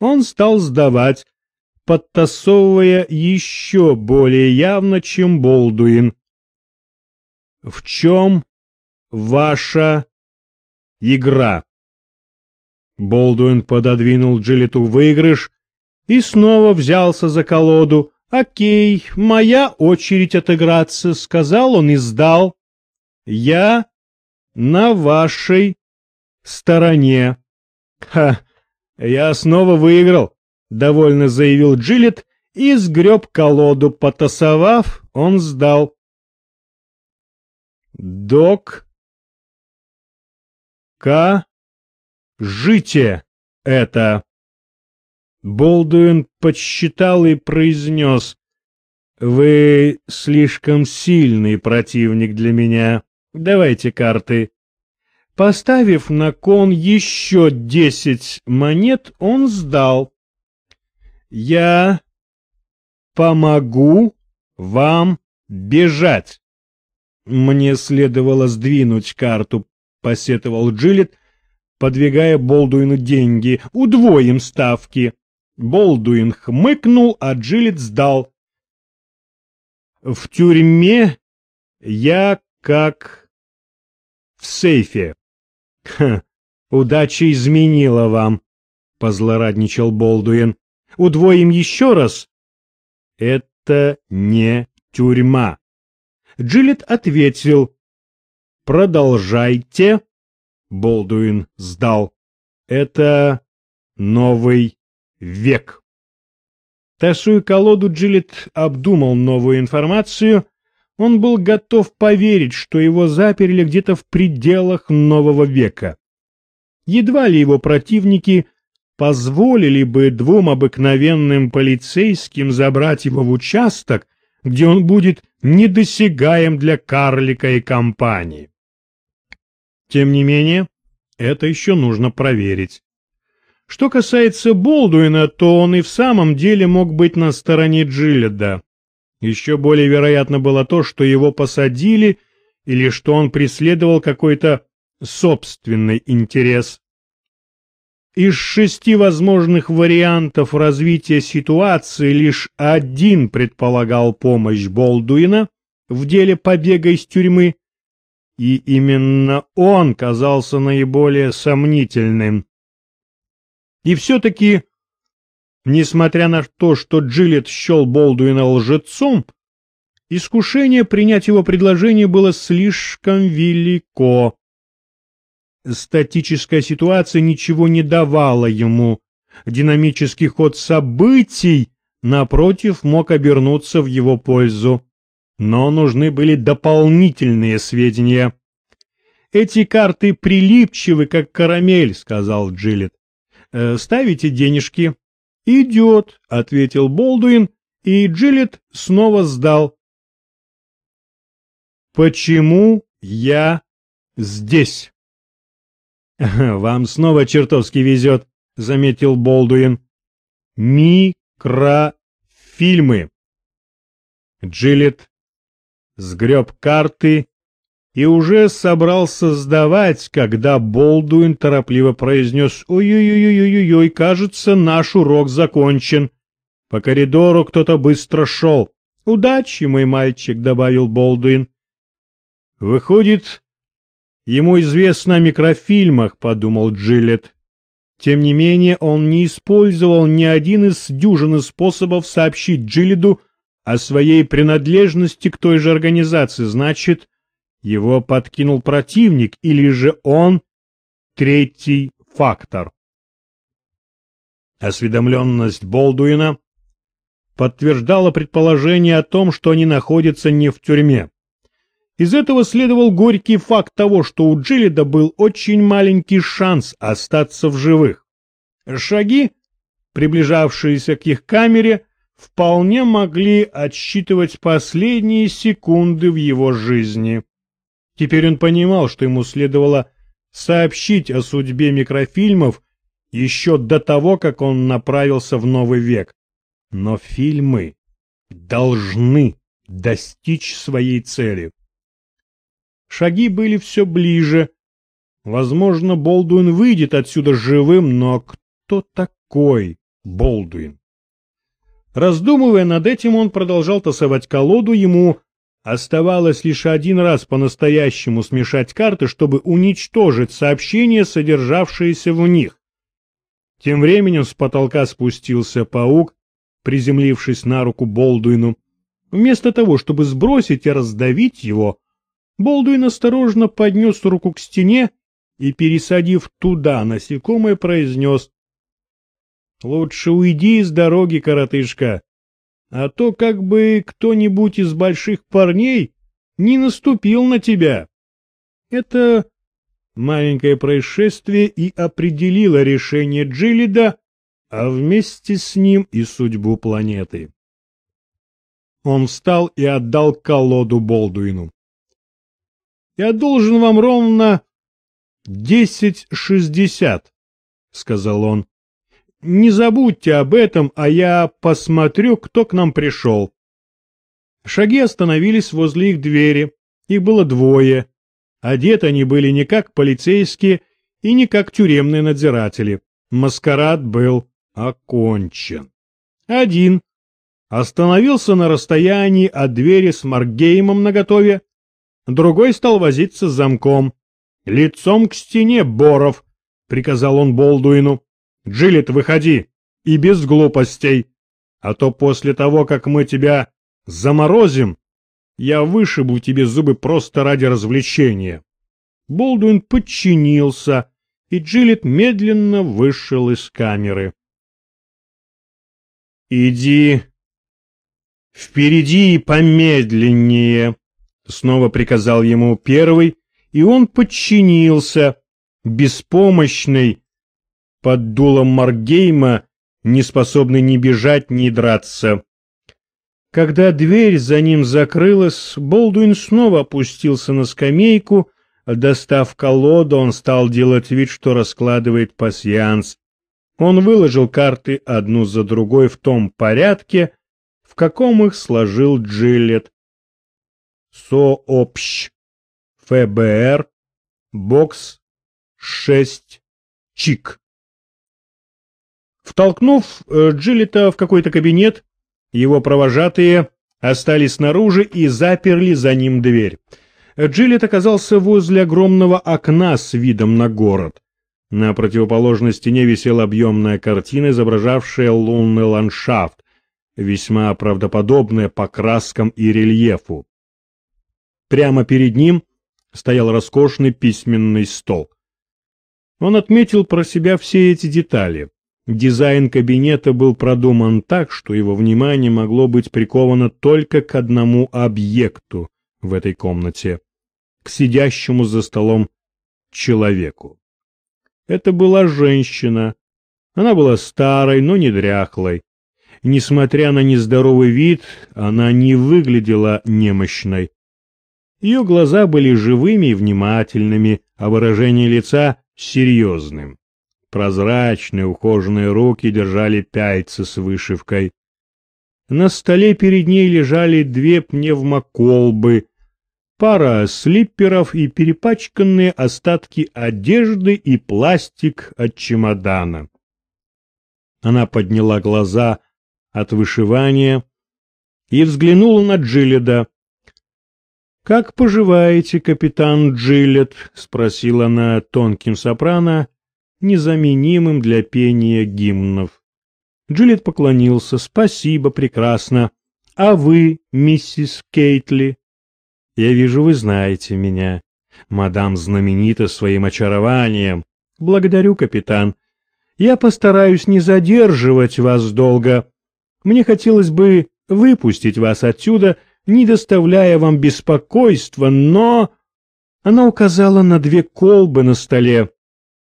он стал сдавать, подтасовывая еще более явно, чем Болдуин. «В чем ваша игра?» Болдуин пододвинул Джилету выигрыш и снова взялся за колоду. «Окей, моя очередь отыграться», — сказал он и сдал. «Я на вашей стороне». «Ха, я снова выиграл», — довольно заявил Джилет и сгреб колоду. Потасовав, он сдал. «Док, К, жите это». Болдуин подсчитал и произнес. «Вы слишком сильный противник для меня. Давайте карты». Поставив на кон еще десять монет, он сдал. «Я помогу вам бежать». «Мне следовало сдвинуть карту», — посетовал Джилет, подвигая Болдуину деньги. «Удвоим ставки». Болдуин хмыкнул, а Джилет сдал. «В тюрьме я как в сейфе». «Ха, удача изменила вам», — позлорадничал Болдуин. «Удвоим еще раз». «Это не тюрьма». Джилет ответил. «Продолжайте». Болдуин сдал. «Это новый век. Тасуя колоду, Джилет обдумал новую информацию. Он был готов поверить, что его заперли где-то в пределах нового века. Едва ли его противники позволили бы двум обыкновенным полицейским забрать его в участок, где он будет недосягаем для карлика и компании. Тем не менее, это еще нужно проверить. Что касается Болдуина, то он и в самом деле мог быть на стороне Джиледа. Еще более вероятно было то, что его посадили или что он преследовал какой-то собственный интерес. Из шести возможных вариантов развития ситуации лишь один предполагал помощь Болдуина в деле побега из тюрьмы, и именно он казался наиболее сомнительным. И все-таки, несмотря на то, что Джилет счел Болдуина лжецом, искушение принять его предложение было слишком велико. Статическая ситуация ничего не давала ему. Динамический ход событий, напротив, мог обернуться в его пользу. Но нужны были дополнительные сведения. «Эти карты прилипчивы, как карамель», — сказал Джилет. Э, ставите денежки?» «Идет», — ответил Болдуин, и Джилет снова сдал. «Почему я здесь?» «Вам снова чертовски везет», — заметил Болдуин. «Микрофильмы». Джилет сгреб карты и уже собрался сдавать, когда Болдуин торопливо произнес «Ой-ой-ой-ой-ой, кажется, наш урок закончен». По коридору кто-то быстро шел. «Удачи, мой мальчик», — добавил Болдуин. «Выходит, ему известно о микрофильмах», — подумал Джилет. Тем не менее, он не использовал ни один из дюжины способов сообщить Джиледу о своей принадлежности к той же организации. Значит, его подкинул противник или же он третий фактор. Осведомленность Болдуина подтверждала предположение о том, что они находятся не в тюрьме. Из этого следовал горький факт того, что у Джилида был очень маленький шанс остаться в живых. Шаги, приближавшиеся к их камере, вполне могли отсчитывать последние секунды в его жизни. Теперь он понимал, что ему следовало сообщить о судьбе микрофильмов еще до того, как он направился в новый век. Но фильмы должны достичь своей цели. Шаги были все ближе. Возможно, Болдуин выйдет отсюда живым, но кто такой Болдуин. Раздумывая над этим, он продолжал тасовать колоду, ему оставалось лишь один раз по-настоящему смешать карты, чтобы уничтожить сообщения, содержавшиеся в них. Тем временем с потолка спустился паук, приземлившись на руку Болдуину. Вместо того, чтобы сбросить и раздавить его, Болдуин осторожно поднес руку к стене и, пересадив туда насекомое, произнес «Лучше уйди из дороги, коротышка, а то как бы кто-нибудь из больших парней не наступил на тебя». Это маленькое происшествие и определило решение Джилида, а вместе с ним и судьбу планеты. Он встал и отдал колоду Болдуину. «Я должен вам ровно десять шестьдесят», — сказал он. «Не забудьте об этом, а я посмотрю, кто к нам пришел». Шаги остановились возле их двери. Их было двое. Одеты они были не как полицейские и не как тюремные надзиратели. Маскарад был окончен. Один остановился на расстоянии от двери с Маргеймом наготове, другой стал возиться с замком. «Лицом к стене, Боров!» — приказал он Болдуину. «Джилет, выходи! И без глупостей! А то после того, как мы тебя заморозим, я вышибу тебе зубы просто ради развлечения». Болдуин подчинился, и Джилет медленно вышел из камеры. «Иди впереди и помедленнее», — снова приказал ему первый, и он подчинился, беспомощный, под дулом Маргейма, не способный ни бежать, ни драться. Когда дверь за ним закрылась, Болдуин снова опустился на скамейку, достав колоду, он стал делать вид, что раскладывает пасьянс. Он выложил карты одну за другой в том порядке, в каком их сложил Джилет. Сообщ. ФБР. Бокс. 6. Чик. Втолкнув э, Джилета в какой-то кабинет, его провожатые остались снаружи и заперли за ним дверь. Джилет оказался возле огромного окна с видом на город. На противоположной стене висела объемная картина, изображавшая лунный ландшафт, весьма правдоподобная по краскам и рельефу. Прямо перед ним стоял роскошный письменный стол. Он отметил про себя все эти детали. Дизайн кабинета был продуман так, что его внимание могло быть приковано только к одному объекту в этой комнате, к сидящему за столом человеку. Это была женщина. Она была старой, но не дряхлой. Несмотря на нездоровый вид, она не выглядела немощной. Ее глаза были живыми и внимательными, а выражение лица — серьезным. Прозрачные ухоженные руки держали пяльцы с вышивкой. На столе перед ней лежали две пневмоколбы, пара слипперов и перепачканные остатки одежды и пластик от чемодана. Она подняла глаза от вышивания и взглянула на Джиледа. «Как поживаете, капитан Джилет?» — спросила она тонким сопрано, незаменимым для пения гимнов. Джилет поклонился. «Спасибо, прекрасно. А вы, миссис Кейтли?» Я вижу, вы знаете меня. Мадам знаменита своим очарованием. Благодарю, капитан. Я постараюсь не задерживать вас долго. Мне хотелось бы выпустить вас отсюда, не доставляя вам беспокойства, но...» Она указала на две колбы на столе.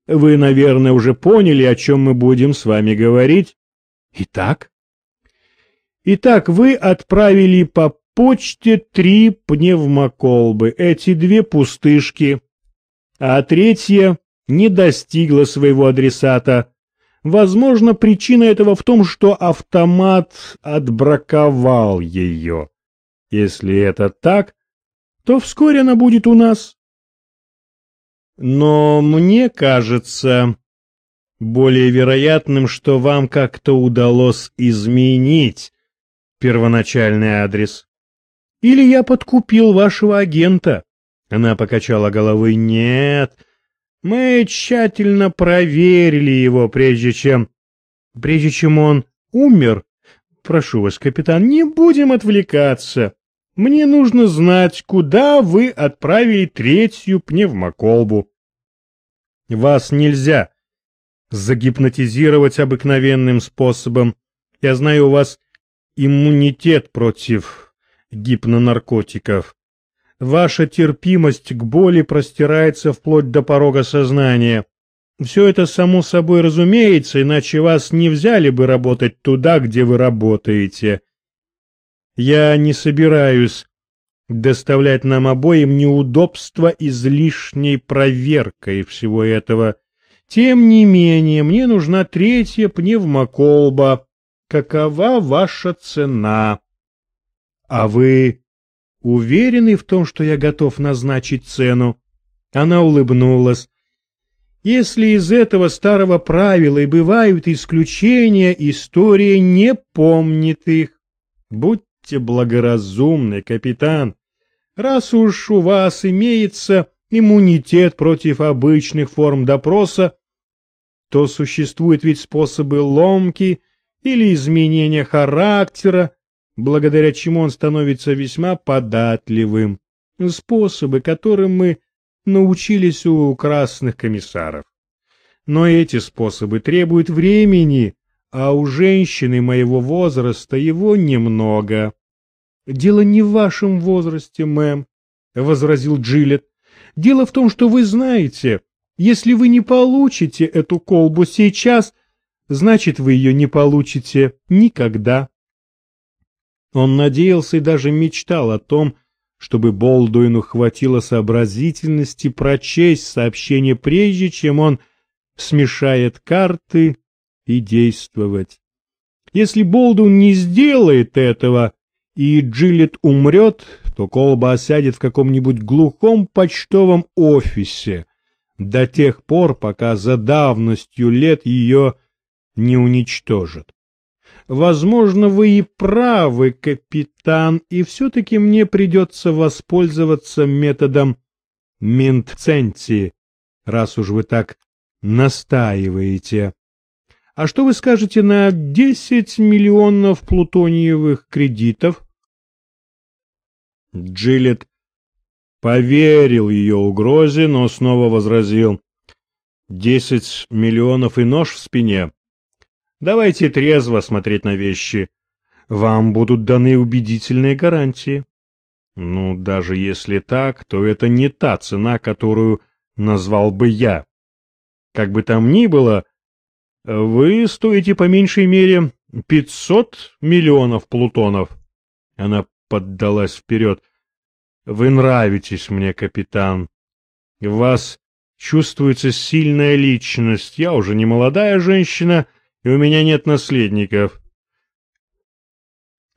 «Вы, наверное, уже поняли, о чем мы будем с вами говорить. Итак?» «Итак, вы отправили по почте три пневмоколбы, эти две пустышки, а третья не достигла своего адресата. Возможно, причина этого в том, что автомат отбраковал ее. Если это так, то вскоре она будет у нас. Но мне кажется, более вероятным, что вам как-то удалось изменить первоначальный адрес. Или я подкупил вашего агента. Она покачала головой. Нет, мы тщательно проверили его, прежде чем... Прежде чем он умер. Прошу вас, капитан, не будем отвлекаться. Мне нужно знать, куда вы отправили третью пневмоколбу. Вас нельзя загипнотизировать обыкновенным способом. Я знаю, у вас иммунитет против гипнонаркотиков. Ваша терпимость к боли простирается вплоть до порога сознания. Все это само собой разумеется, иначе вас не взяли бы работать туда, где вы работаете. Я не собираюсь доставлять нам обоим неудобства излишней проверкой всего этого. Тем не менее, мне нужна третья пневмоколба. Какова ваша цена? А вы уверены в том, что я готов назначить цену?» Она улыбнулась. «Если из этого старого правила и бывают исключения, история не помнит их. Будьте благоразумны, капитан. Раз уж у вас имеется иммунитет против обычных форм допроса, то существуют ведь способы ломки или изменения характера, благодаря чему он становится весьма податливым. Способы, которым мы научились у красных комиссаров. Но эти способы требуют времени, а у женщины моего возраста его немного. — Дело не в вашем возрасте, мэм, — возразил Джилет. — Дело в том, что вы знаете, если вы не получите эту колбу сейчас, значит, вы ее не получите никогда. Он надеялся и даже мечтал о том, чтобы Болдуину хватило сообразительности прочесть сообщение прежде, чем он смешает карты и действовать. Если Болдуин не сделает этого, и Джилет умрет, то колба осядет в каком-нибудь глухом почтовом офисе до тех пор, пока за давностью лет ее не уничтожат. Возможно, вы и правы, капитан, и все-таки мне придется воспользоваться методом Минтценти, раз уж вы так настаиваете. А что вы скажете на десять миллионов плутониевых кредитов? Джилет поверил ее угрозе, но снова возразил. Десять миллионов и нож в спине. Давайте трезво смотреть на вещи. Вам будут даны убедительные гарантии. Ну, даже если так, то это не та цена, которую назвал бы я. Как бы там ни было, вы стоите по меньшей мере пятьсот миллионов плутонов. Она поддалась вперед. Вы нравитесь мне, капитан. В вас чувствуется сильная личность. Я уже не молодая женщина, — и у меня нет наследников.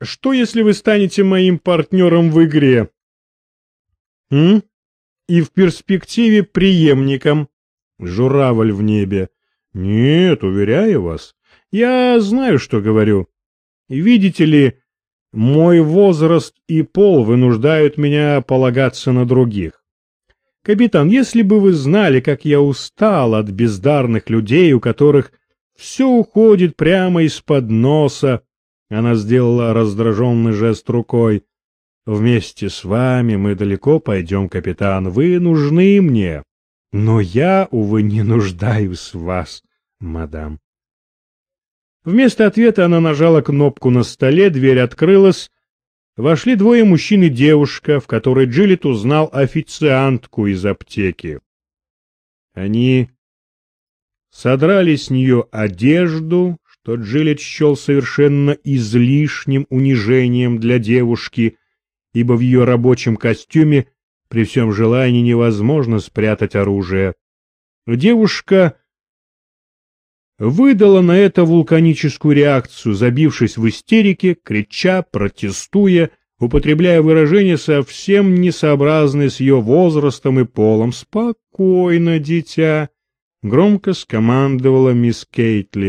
Что, если вы станете моим партнером в игре? М? И в перспективе преемником. Журавль в небе. Нет, уверяю вас. Я знаю, что говорю. Видите ли, мой возраст и пол вынуждают меня полагаться на других. Капитан, если бы вы знали, как я устал от бездарных людей, у которых все уходит прямо из-под носа. Она сделала раздраженный жест рукой. Вместе с вами мы далеко пойдем, капитан. Вы нужны мне. Но я, увы, не нуждаюсь в вас, мадам. Вместо ответа она нажала кнопку на столе, дверь открылась. Вошли двое мужчин и девушка, в которой Джилет узнал официантку из аптеки. Они содрали с нее одежду, что Джилет счел совершенно излишним унижением для девушки, ибо в ее рабочем костюме при всем желании невозможно спрятать оружие. Девушка выдала на это вулканическую реакцию, забившись в истерике, крича, протестуя, употребляя выражения совсем несообразные с ее возрастом и полом. «Спокойно, дитя!» громко скомандовала мисс Кейтли.